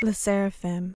Le Seraphim.